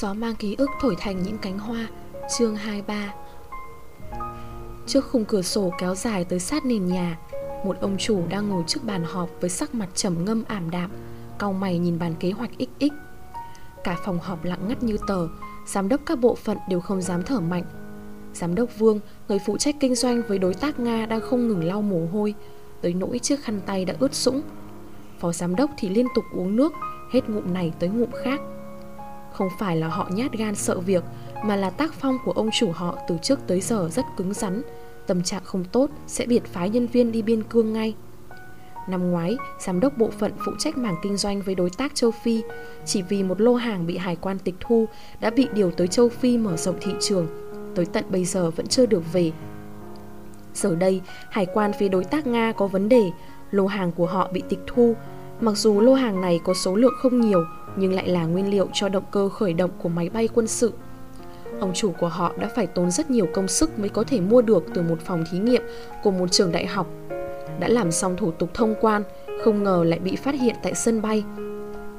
Gió mang ký ức thổi thành những cánh hoa. Chương 23 Trước khung cửa sổ kéo dài tới sát nền nhà Một ông chủ đang ngồi trước bàn họp với sắc mặt trầm ngâm ảm đạm cau mày nhìn bàn kế hoạch XX Cả phòng họp lặng ngắt như tờ Giám đốc các bộ phận đều không dám thở mạnh. Giám đốc Vương, người phụ trách kinh doanh với đối tác Nga đang không ngừng lau mồ hôi Tới nỗi chiếc khăn tay đã ướt sũng. Phó giám đốc thì liên tục uống nước Hết ngụm này tới ngụm khác. Không phải là họ nhát gan sợ việc Mà là tác phong của ông chủ họ từ trước tới giờ rất cứng rắn. Tâm trạng không tốt sẽ biệt phái nhân viên đi biên cương ngay. Năm ngoái, giám đốc bộ phận phụ trách mảng kinh doanh với đối tác châu Phi Chỉ vì một lô hàng bị hải quan tịch thu Đã bị điều tới châu Phi mở rộng thị trường. Tới tận bây giờ vẫn chưa được về. Giờ đây, hải quan phía đối tác Nga có vấn đề Lô hàng của họ bị tịch thu. Mặc dù lô hàng này có số lượng không nhiều nhưng lại là nguyên liệu cho động cơ khởi động của máy bay quân sự Ông chủ của họ đã phải tốn rất nhiều công sức mới có thể mua được từ một phòng thí nghiệm của một trường đại học đã làm xong thủ tục thông quan, không ngờ lại bị phát hiện tại sân bay.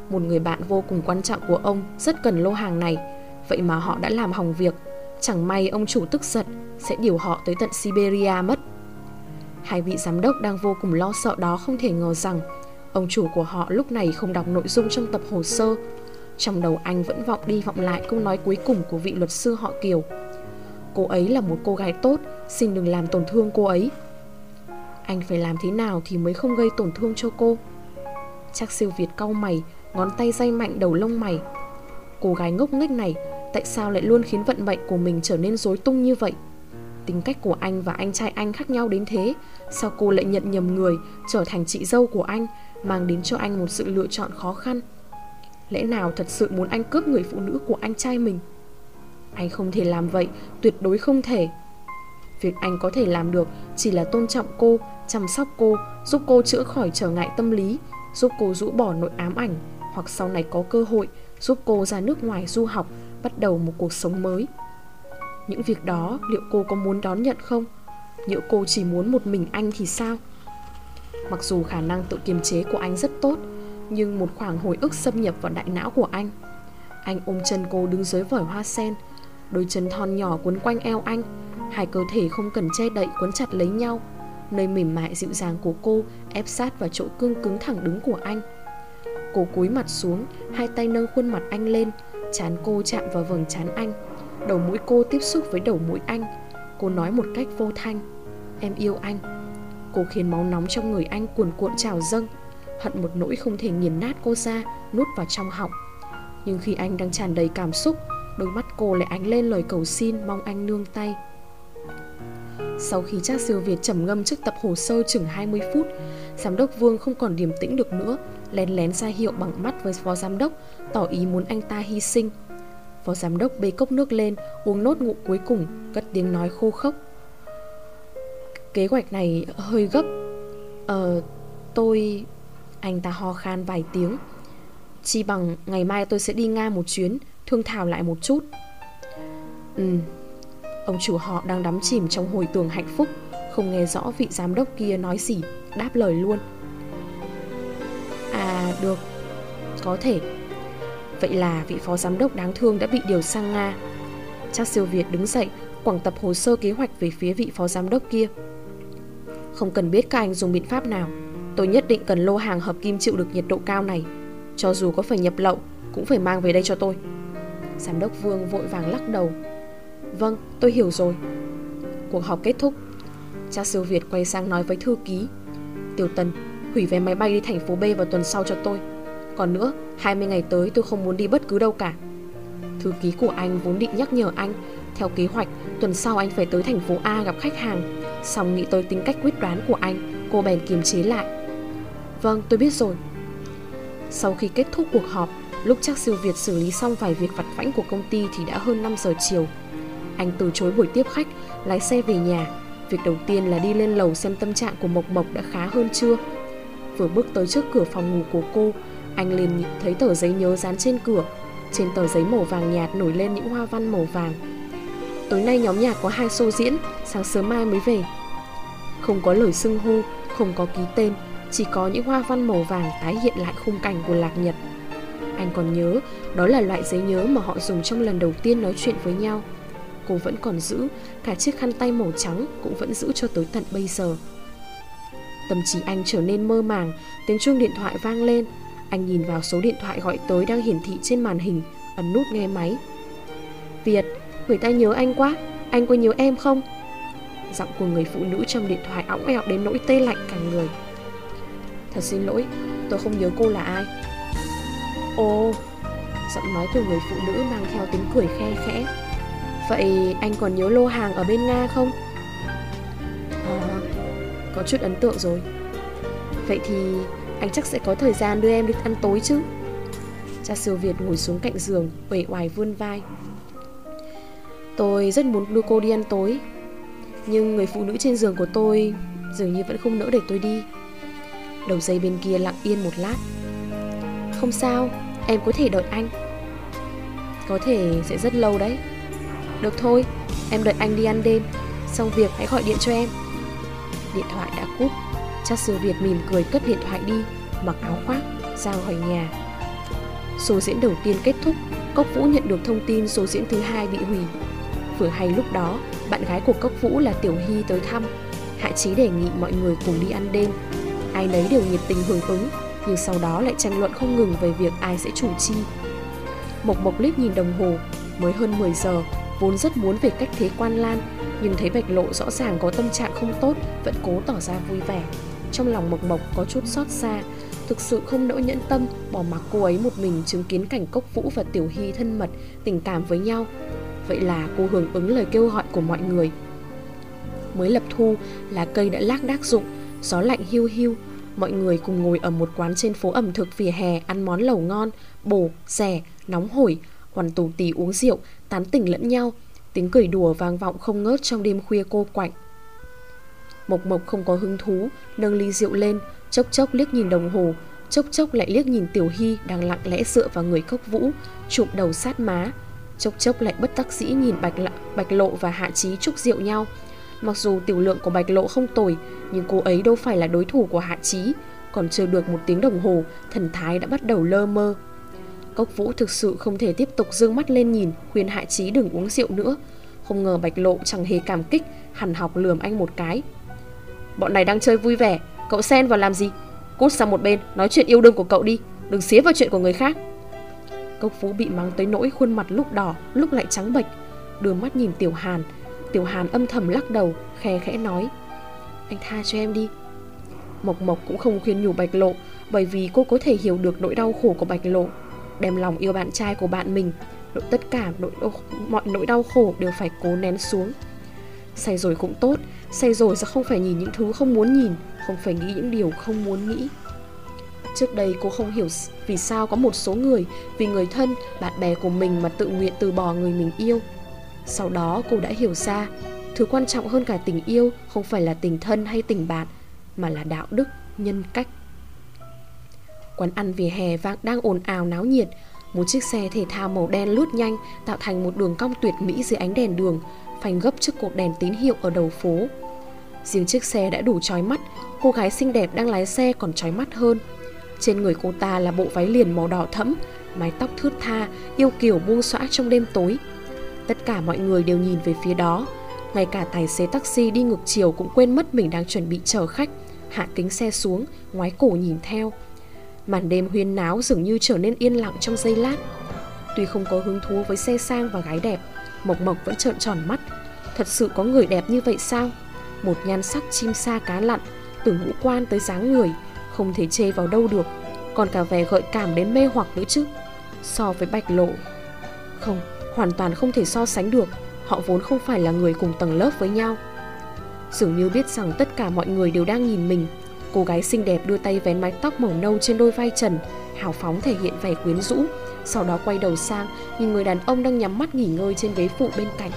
Một người bạn vô cùng quan trọng của ông rất cần lô hàng này, vậy mà họ đã làm hỏng việc. Chẳng may ông chủ tức giận sẽ điều họ tới tận Siberia mất. Hai vị giám đốc đang vô cùng lo sợ đó không thể ngờ rằng ông chủ của họ lúc này không đọc nội dung trong tập hồ sơ. Trong đầu anh vẫn vọng đi vọng lại câu nói cuối cùng của vị luật sư họ Kiều. Cô ấy là một cô gái tốt, xin đừng làm tổn thương cô ấy. Anh phải làm thế nào thì mới không gây tổn thương cho cô Chắc siêu Việt cau mày Ngón tay day mạnh đầu lông mày Cô gái ngốc nghếch này Tại sao lại luôn khiến vận mệnh của mình trở nên rối tung như vậy Tính cách của anh và anh trai anh khác nhau đến thế Sao cô lại nhận nhầm người Trở thành chị dâu của anh Mang đến cho anh một sự lựa chọn khó khăn Lẽ nào thật sự muốn anh cướp người phụ nữ của anh trai mình Anh không thể làm vậy Tuyệt đối không thể Việc anh có thể làm được chỉ là tôn trọng cô, chăm sóc cô, giúp cô chữa khỏi trở ngại tâm lý, giúp cô rũ bỏ nỗi ám ảnh, hoặc sau này có cơ hội giúp cô ra nước ngoài du học, bắt đầu một cuộc sống mới. Những việc đó liệu cô có muốn đón nhận không? Nếu cô chỉ muốn một mình anh thì sao? Mặc dù khả năng tự kiềm chế của anh rất tốt, nhưng một khoảng hồi ức xâm nhập vào đại não của anh. Anh ôm chân cô đứng dưới vòi hoa sen, đôi chân thon nhỏ quấn quanh eo anh, Hai cơ thể không cần che đậy quấn chặt lấy nhau Nơi mềm mại dịu dàng của cô ép sát vào chỗ cương cứng thẳng đứng của anh. Cô cúi mặt xuống, hai tay nâng khuôn mặt anh lên Chán cô chạm vào vầng chán anh. Đầu mũi cô tiếp xúc với đầu mũi anh. Cô nói một cách vô thanh Em yêu anh. Cô khiến máu nóng trong người anh cuồn cuộn trào dâng Hận một nỗi không thể nghiền nát cô ra Nuốt vào trong họng Nhưng khi anh đang tràn đầy cảm xúc Đôi mắt cô lại ánh lên lời cầu xin Mong anh nương tay sau khi chắc siêu Việt trầm ngâm trước tập hồ sơ chừng 20 phút, giám đốc Vương không còn điềm tĩnh được nữa, lén lén ra hiệu bằng mắt với phó giám đốc, tỏ ý muốn anh ta hy sinh. Phó giám đốc bê cốc nước lên, uống nốt ngụm cuối cùng, cất tiếng nói khô khốc. Kế hoạch này hơi gấp. Ờ, tôi... Anh ta ho khan vài tiếng. Chi bằng ngày mai tôi sẽ đi Nga một chuyến, thương thảo lại một chút. Ừ, Ông chủ họ đang đắm chìm trong hồi tưởng hạnh phúc Không nghe rõ vị giám đốc kia nói gì Đáp lời luôn À được Có thể Vậy là vị phó giám đốc đáng thương đã bị điều sang Nga Chắc siêu Việt đứng dậy Quảng tập hồ sơ kế hoạch về phía vị phó giám đốc kia không cần biết các anh dùng biện pháp nào. Tôi nhất định cần lô hàng hợp kim chịu được nhiệt độ cao này. Cho dù có phải nhập lậu Cũng phải mang về đây cho tôi. Giám đốc Vương vội vàng lắc đầu. Vâng, tôi hiểu rồi. Cuộc họp kết thúc. Cha siêu Việt quay sang nói với thư ký. Tiểu Tần, hủy vé máy bay đi thành phố B vào tuần sau cho tôi. Còn nữa, 20 ngày tới tôi không muốn đi bất cứ đâu cả. Thư ký của anh vốn định nhắc nhở anh Theo kế hoạch, tuần sau anh phải tới thành phố A gặp khách hàng. Xong nghĩ tới tính cách quyết đoán của anh Cô bèn kiềm chế lại Vâng, tôi biết rồi Sau khi kết thúc cuộc họp Lúc chắc siêu Việt xử lý xong vài việc vặt vãnh của công ty thì đã hơn 5 giờ chiều anh từ chối buổi tiếp khách, lái xe về nhà. Việc đầu tiên là đi lên lầu xem tâm trạng của Mộc Mộc đã khá hơn chưa. Vừa bước tới trước cửa phòng ngủ của cô, anh liền thấy tờ giấy nhớ dán trên cửa. Trên tờ giấy màu vàng nhạt nổi lên những hoa văn màu vàng. Tối nay nhóm nhạc có hai show diễn, sáng sớm mai mới về. Không có lời xưng hô, không có ký tên, chỉ có những hoa văn màu vàng tái hiện lại khung cảnh của lạc nhật. Anh còn nhớ, đó là loại giấy nhớ mà họ dùng trong lần đầu tiên nói chuyện với nhau. Cô vẫn còn giữ, cả chiếc khăn tay màu trắng cũng vẫn giữ cho tới tận bây giờ. Tâm trí anh trở nên mơ màng, tiếng chuông điện thoại vang lên. Anh nhìn vào số điện thoại gọi tới đang hiển thị trên màn hình, ấn nút nghe máy. Việt, người ta nhớ anh quá, anh có nhớ em không? Giọng của người phụ nữ trong điện thoại óng ẹo đến nỗi tê lạnh cả người. Thật xin lỗi, tôi không nhớ cô là ai. Ồ, giọng nói của người phụ nữ mang theo tiếng cười khe khẽ. Vậy anh còn nhớ lô hàng ở bên Nga không? À, có chút ấn tượng rồi Vậy thì anh chắc sẽ có thời gian đưa em đi ăn tối chứ Cha siêu Việt ngồi xuống cạnh giường Uể oải vươn vai Tôi rất muốn đưa cô đi ăn tối. Nhưng người phụ nữ trên giường của tôi Dường như vẫn không nỡ để tôi đi. Đầu dây bên kia lặng yên một lát. Không sao, Em có thể đợi anh. Có thể sẽ rất lâu đấy. Được thôi, Em đợi anh đi ăn đêm. Xong việc hãy gọi điện cho em. Điện thoại đã cúp. Chắc sư Việt mỉm cười cất điện thoại đi, Mặc áo khoác, ra khỏi nhà. Số diễn đầu tiên kết thúc, Cốc Vũ nhận được thông tin số diễn thứ hai bị hủy. Vừa hay lúc đó, Bạn gái của Cốc Vũ là Tiểu Hy tới thăm. Hạ Chí đề nghị mọi người cùng đi ăn đêm. Ai nấy đều nhiệt tình hưởng ứng, Nhưng sau đó lại tranh luận không ngừng về việc ai sẽ chủ chi. Mộc Mộc liếc nhìn đồng hồ, Mới hơn 10 giờ, Vốn rất muốn về cách thế quan lan, nhưng thấy Bạch Lộ rõ ràng có tâm trạng không tốt, Vẫn cố tỏ ra vui vẻ. Trong lòng Mộc Mộc có chút xót xa, Thực sự không nỡ nhẫn tâm, Bỏ mặc cô ấy một mình chứng kiến cảnh Cốc Vũ và Tiểu Hy thân mật, Tình cảm với nhau. Vậy là cô hưởng ứng lời kêu gọi của mọi người. Mới lập thu là cây đã lác đác rụng Gió lạnh hiu hiu. Mọi người cùng ngồi ở một quán trên phố ẩm thực vỉa hè Ăn món lẩu ngon, bổ, rẻ, nóng hổi. Hoàn tù tì uống rượu, tán tỉnh lẫn nhau. Tiếng cười đùa vang vọng không ngớt trong đêm khuya cô quạnh. Mộc Mộc không có hứng thú Nâng ly rượu lên Chốc chốc liếc nhìn đồng hồ Chốc chốc lại liếc nhìn Tiểu Hy Đang lặng lẽ dựa vào người cốc vũ Chụm đầu sát má. Chốc chốc lại bất đắc dĩ nhìn Bạch, lạ, Bạch Lộ và Hạ Trí chúc rượu nhau. Mặc dù tiểu lượng của Bạch Lộ không tồi Nhưng cô ấy đâu phải là đối thủ của Hạ Trí Còn chưa được một tiếng đồng hồ Thần thái đã bắt đầu lơ mơ. Cốc Vũ thực sự không thể tiếp tục dương mắt lên nhìn Khuyên Hạ Trí đừng uống rượu nữa. Không ngờ Bạch Lộ chẳng hề cảm kích Hẳn học lườm anh một cái. Bọn này đang chơi vui vẻ Cậu xen vào làm gì? Cút sang một bên nói chuyện yêu đương của cậu đi Đừng xía vào chuyện của người khác. Cốc Phú bị mắng tới nỗi khuôn mặt lúc đỏ Lúc lại trắng bệch. Đưa mắt nhìn Tiểu Hàn Tiểu Hàn âm thầm lắc đầu Khe khẽ nói Anh tha cho em đi. Mộc Mộc cũng không khuyên nhủ Bạch Lộ Bởi vì cô có thể hiểu được nỗi đau khổ của Bạch Lộ đem lòng yêu bạn trai của bạn mình tất cả nỗi đau, mọi nỗi đau khổ đều phải cố nén xuống. Say rồi cũng tốt say rồi sẽ không phải nhìn những thứ không muốn nhìn không phải nghĩ những điều không muốn nghĩ trước đây cô không hiểu vì sao có một số người, vì người thân, bạn bè của mình mà tự nguyện từ bỏ người mình yêu. Sau đó cô đã hiểu ra, thứ quan trọng hơn cả tình yêu không phải là tình thân hay tình bạn, mà là đạo đức, nhân cách. Quán ăn vỉa hè vang đang ồn ào náo nhiệt. Một chiếc xe thể thao màu đen lướt nhanh, Tạo thành một đường cong tuyệt mỹ dưới ánh đèn đường, Phanh gấp trước cột đèn tín hiệu ở đầu phố. Riêng chiếc xe đã đủ trói mắt, Cô gái xinh đẹp đang lái xe còn trói mắt hơn. Trên người cô ta là bộ váy liền màu đỏ thẫm, Mái tóc thướt tha, Yêu kiểu buông xõa trong đêm tối. Tất cả mọi người đều nhìn về phía đó. Ngay cả tài xế taxi đi ngược chiều Cũng quên mất mình đang chuẩn bị chở khách. Hạ kính xe xuống, Ngoái cổ nhìn theo. Màn đêm huyên náo dường như trở nên yên lặng trong giây lát. Tuy không có hứng thú với xe sang và gái đẹp, Mộc Mộc vẫn trợn tròn mắt. Thật sự có người đẹp như vậy sao? Một nhan sắc chim sa cá lặn, Từ ngũ quan tới dáng người không thể chê vào đâu được. Còn cả vẻ gợi cảm đến mê hoặc nữa chứ. So với bạch lộ. Không, hoàn toàn không thể so sánh được. Họ vốn không phải là người cùng tầng lớp với nhau. Dường như biết rằng tất cả mọi người đều đang nhìn mình. Cô gái xinh đẹp đưa tay vén mái tóc màu nâu trên đôi vai trần, hào phóng thể hiện vẻ quyến rũ, sau đó quay đầu sang nhìn người đàn ông đang nhắm mắt nghỉ ngơi trên ghế phụ bên cạnh.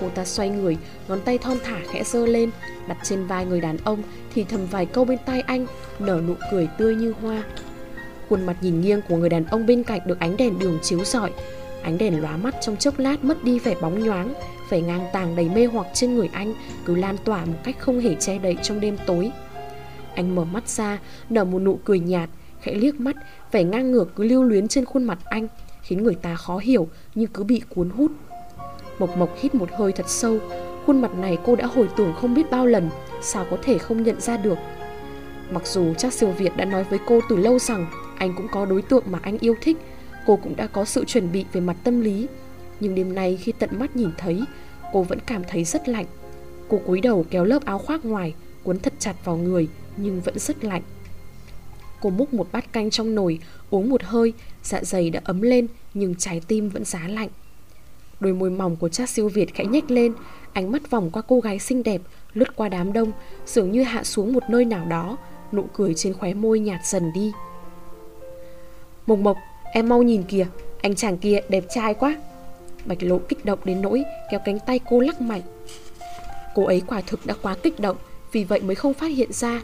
Cô ta xoay người, ngón tay thon thả khẽ giơ lên, đặt trên vai người đàn ông thì thầm vài câu bên tai anh, nở nụ cười tươi như hoa. Khuôn mặt nhìn nghiêng của người đàn ông bên cạnh được ánh đèn đường chiếu rọi, ánh đèn lóa mắt trong chốc lát mất đi vẻ bóng nhoáng, vẻ ngang tàng đầy mê hoặc trên người anh cứ lan tỏa một cách không hề che đậy trong đêm tối. Anh mở mắt ra, nở một nụ cười nhạt, Khẽ liếc mắt Vẻ ngang ngược cứ lưu luyến trên khuôn mặt anh Khiến người ta khó hiểu Nhưng cứ bị cuốn hút Mộc Mộc hít một hơi thật sâu. Khuôn mặt này cô đã hồi tưởng không biết bao lần, Sao có thể không nhận ra được. Mặc dù chắc siêu Việt đã nói với cô từ lâu rằng Anh cũng có đối tượng mà anh yêu thích, Cô cũng đã có sự chuẩn bị về mặt tâm lý. Nhưng đêm nay khi tận mắt nhìn thấy, Cô vẫn cảm thấy rất lạnh. Cô cúi đầu kéo lớp áo khoác ngoài, Cuốn thật chặt vào người, Nhưng vẫn rất lạnh. Cô múc một bát canh trong nồi, Uống một hơi Dạ dày đã ấm lên, Nhưng trái tim vẫn giá lạnh. Đôi môi mỏng của cha siêu Việt khẽ nhếch lên, Ánh mắt vòng qua cô gái xinh đẹp, Lướt qua đám đông, Dường như hạ xuống một nơi nào đó, Nụ cười trên khóe môi nhạt dần đi. Mộc Mộc, Em mau nhìn kìa, Anh chàng kia đẹp trai quá. Bạch lộ kích động đến nỗi Kéo cánh tay cô lắc mạnh. Cô ấy quả thực đã quá kích động, Vì vậy mới không phát hiện ra.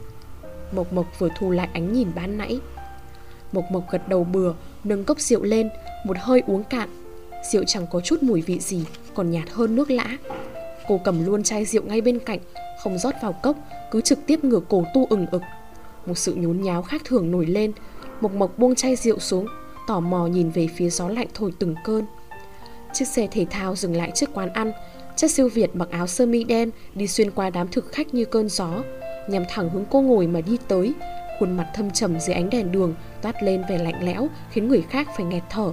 Mộc Mộc vừa thu lại ánh nhìn ban nãy. Mộc Mộc gật đầu bừa, Nâng cốc rượu lên, Một hơi uống cạn. Rượu chẳng có chút mùi vị gì, Còn nhạt hơn nước lã. Cô cầm luôn chai rượu ngay bên cạnh, Không rót vào cốc, Cứ trực tiếp ngửa cổ tu ừng ực. Một sự nhốn nháo khác thường nổi lên, Mộc Mộc buông chai rượu xuống, Tò mò nhìn về phía gió lạnh thổi từng cơn. Chiếc xe thể thao dừng lại trước quán ăn Chất siêu Việt mặc áo sơ mi đen Đi xuyên qua đám thực khách như cơn gió, Nhằm thẳng hướng cô ngồi mà đi tới. Khuôn mặt thâm trầm dưới ánh đèn đường Toát lên vẻ lạnh lẽo, Khiến người khác phải nghẹt thở.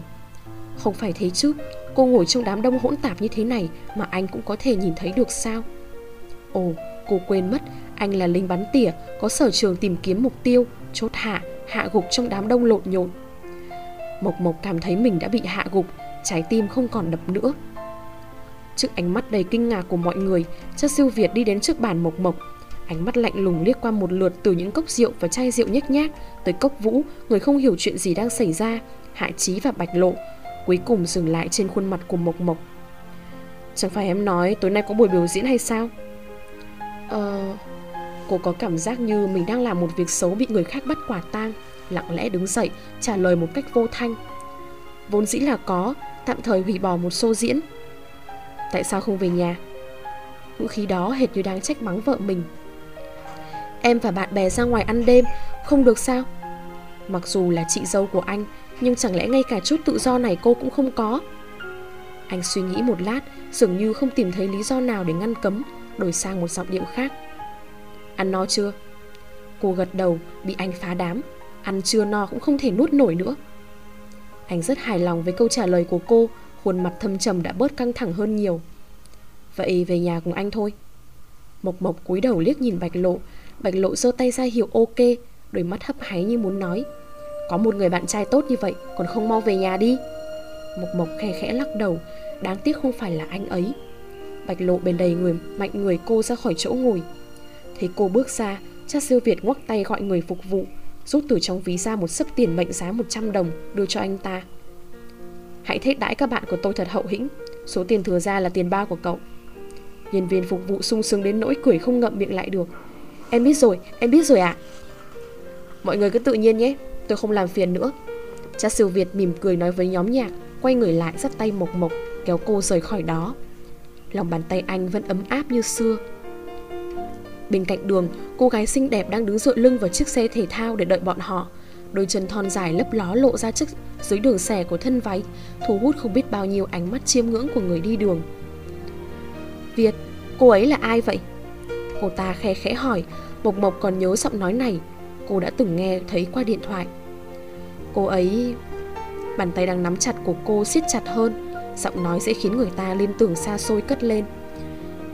Không phải thế chứ Cô ngồi trong đám đông hỗn tạp như thế này Mà anh cũng có thể nhìn thấy được sao? Ồ cô quên mất Anh là lính bắn tỉa Có sở trường tìm kiếm mục tiêu Chốt hạ Hạ gục trong đám đông lộn nhộn. Mộc Mộc cảm thấy mình đã bị hạ gục Trái tim không còn đập nữa. Trước ánh mắt đầy kinh ngạc của mọi người Chất siêu Việt đi đến trước bàn Mộc Mộc. Ánh mắt lạnh lùng liếc qua một lượt từ những cốc rượu và chai rượu nhếch nhác Tới cốc vũ, người không hiểu chuyện gì đang xảy ra Hạ Trí và Bạch Lộ Cuối cùng dừng lại trên khuôn mặt của Mộc Mộc. Chẳng phải em nói tối nay có buổi biểu diễn hay sao? Ờ... Cô có cảm giác như mình đang làm một việc xấu bị người khác bắt quả tang Lặng lẽ đứng dậy, trả lời một cách vô thanh. Vốn dĩ là có, tạm thời hủy bỏ một show diễn. Tại sao không về nhà? Ngữ khí đó hệt như đang trách mắng vợ mình. Em và bạn bè ra ngoài ăn đêm Không được sao? Mặc dù là chị dâu của anh nhưng chẳng lẽ ngay cả chút tự do này cô cũng không có? Anh suy nghĩ một lát, Dường như không tìm thấy lý do nào để ngăn cấm, Đổi sang một giọng điệu khác. Ăn no chưa? Cô gật đầu, bị anh phá đám. Ăn chưa no cũng không thể nuốt nổi nữa. Anh rất hài lòng với câu trả lời của cô, Khuôn mặt thâm trầm đã bớt căng thẳng hơn nhiều. Vậy về nhà cùng anh thôi. Mộc Mộc cúi đầu liếc nhìn Bạch Lộ. Bạch Lộ giơ tay ra hiệu ok, Đôi mắt hấp háy như muốn nói. Có một người bạn trai tốt như vậy Còn không mau về nhà đi. Mộc Mộc khe khẽ lắc đầu Đáng tiếc không phải là anh ấy. Bạch Lộ bên đầy người mạnh người cô ra khỏi chỗ ngồi. Thấy cô bước ra Cha siêu Việt ngoắc tay gọi người phục vụ Rút từ trong ví ra một sấp tiền mệnh giá 100 đồng Đưa cho anh ta. Hãy thết đãi các bạn của tôi thật hậu hĩnh Số tiền thừa ra là tiền bao của cậu. Nhân viên phục vụ sung sướng đến nỗi cười không ngậm miệng lại được. Em biết rồi, em biết rồi ạ. À? Mọi người cứ tự nhiên nhé. Tôi không làm phiền nữa. Cha siêu Việt mỉm cười nói với nhóm nhạc Quay người lại dắt tay Mộc Mộc Kéo cô rời khỏi đó. Lòng bàn tay anh vẫn ấm áp như xưa. Bên cạnh đường Cô gái xinh đẹp đang đứng dựa lưng vào chiếc xe thể thao Để đợi bọn họ. Đôi chân thon dài lấp ló lộ ra trước dưới đường xẻ của thân váy Thu hút không biết bao nhiêu ánh mắt chiêm ngưỡng của người đi đường. Việt, cô ấy là ai vậy? Cô ta khe khẽ hỏi. Mộc Mộc còn nhớ giọng nói này. Cô đã từng nghe thấy qua điện thoại. Cô ấy... Bàn tay đang nắm chặt của cô siết chặt hơn, Giọng nói sẽ khiến người ta liên tưởng xa xôi cất lên.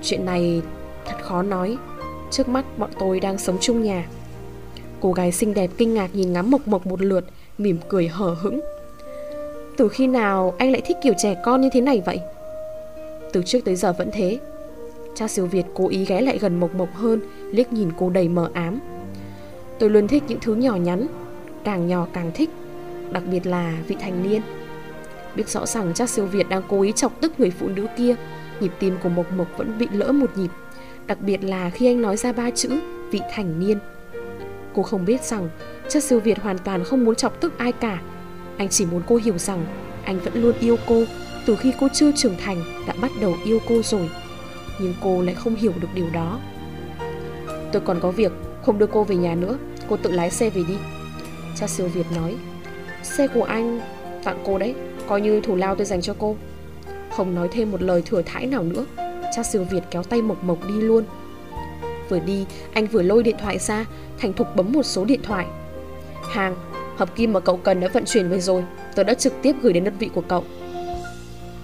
Chuyện này thật khó nói. Trước mắt bọn tôi đang sống chung nhà. Cô gái xinh đẹp kinh ngạc nhìn ngắm Mộc Mộc một lượt, Mỉm cười hở hững. Từ khi nào anh lại thích kiểu trẻ con như thế này vậy? Từ trước tới giờ vẫn thế. Cha siêu Việt cố ý ghé lại gần Mộc Mộc hơn, Liếc nhìn cô đầy mờ ám. Tôi luôn thích những thứ nhỏ nhắn, Càng nhỏ càng thích, Đặc biệt là vị thành niên. Biết rõ ràng chắc siêu Việt đang cố ý chọc tức người phụ nữ kia, Nhịp tim của Mộc Mộc vẫn bị lỡ một nhịp, Đặc biệt là khi anh nói ra ba chữ Vị thành niên. Cô không biết rằng chắc siêu Việt hoàn toàn không muốn chọc tức ai cả. Anh chỉ muốn cô hiểu rằng Anh vẫn luôn yêu cô Từ khi cô chưa trưởng thành Đã bắt đầu yêu cô rồi, Nhưng cô lại không hiểu được điều đó. Tôi còn có việc không đưa cô về nhà nữa, Cô tự lái xe về đi. Cha siêu Việt nói, Xe của anh tặng cô đấy, Coi như thủ lao tôi dành cho cô. Không nói thêm một lời thừa thãi nào nữa, Cha siêu Việt kéo tay Mộc Mộc đi luôn. Vừa đi, anh vừa lôi điện thoại ra, Thành thục bấm một số điện thoại. Hàng Hợp kim mà cậu cần đã vận chuyển về rồi Tôi đã trực tiếp gửi đến đơn vị của cậu.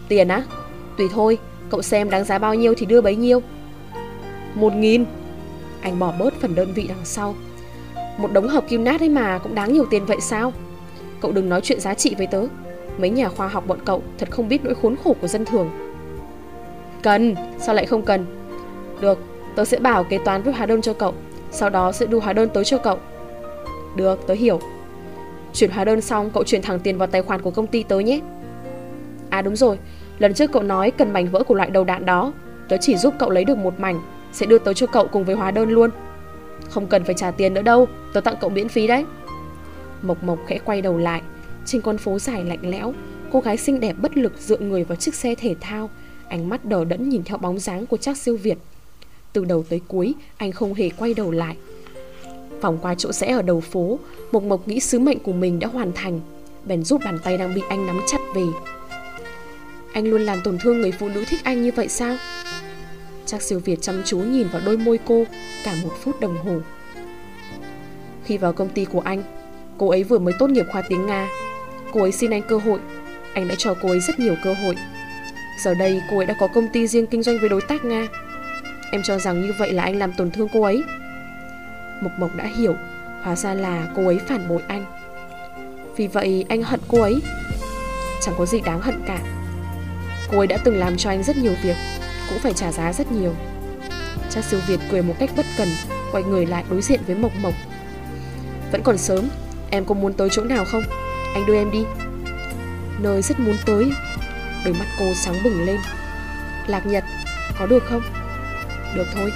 Tiền á? Tùy thôi, Cậu xem đáng giá bao nhiêu thì đưa bấy nhiêu. Một nghìn. Anh bỏ bớt phần đơn vị đằng sau. Một đống hợp kim nát ấy mà cũng đáng nhiều tiền vậy sao? Cậu đừng nói chuyện giá trị với tớ. Mấy nhà khoa học bọn cậu thật không biết nỗi khốn khổ của dân thường. Cần, sao lại không cần? Được, tớ sẽ bảo kế toán viết hóa đơn cho cậu Sau đó sẽ đưa hóa đơn tới cho cậu. Được, tớ hiểu. Chuyển hóa đơn xong cậu chuyển thẳng tiền vào tài khoản của công ty tớ nhé. À đúng rồi Lần trước cậu nói cần mảnh vỡ của loại đầu đạn đó. Tớ chỉ giúp cậu lấy được một mảnh. Sẽ đưa tới cho cậu cùng với hóa đơn luôn. Không cần phải trả tiền nữa đâu, Tớ tặng cậu miễn phí đấy. Mộc Mộc khẽ quay đầu lại. Trên con phố dài lạnh lẽo, Cô gái xinh đẹp bất lực dựa người vào chiếc xe thể thao. Ánh mắt đờ đẫn nhìn theo bóng dáng của Trác siêu Việt. Từ đầu tới cuối, Anh không hề quay đầu lại. Vòng qua chỗ rẽ ở đầu phố, Mộc Mộc nghĩ sứ mệnh của mình đã hoàn thành. Bèn rút bàn tay đang bị anh nắm chặt về. Anh luôn làm tổn thương người phụ nữ thích anh như vậy sao? Chắc siêu Việt chăm chú nhìn vào đôi môi cô, Cả một phút đồng hồ. Khi vào công ty của anh, Cô ấy vừa mới tốt nghiệp khoa tiếng Nga. Cô ấy xin anh cơ hội. Anh đã cho cô ấy rất nhiều cơ hội. Giờ đây, cô ấy đã có công ty riêng kinh doanh với đối tác Nga. Em cho rằng như vậy là anh làm tổn thương cô ấy. Mộc Mộc đã hiểu, Hóa ra là cô ấy phản bội anh. Vì vậy, anh hận cô ấy. Chẳng có gì đáng hận cả. Cô ấy đã từng làm cho anh rất nhiều việc. Cũng phải trả giá rất nhiều. Cha siêu Việt cười một cách bất cần, Quay người lại đối diện với Mộc Mộc. Vẫn còn sớm, Em có muốn tới chỗ nào không? Anh đưa em đi. Nơi rất muốn tới, Đôi mắt cô sáng bừng lên. Lạc Nhật, Có được không? Được thôi.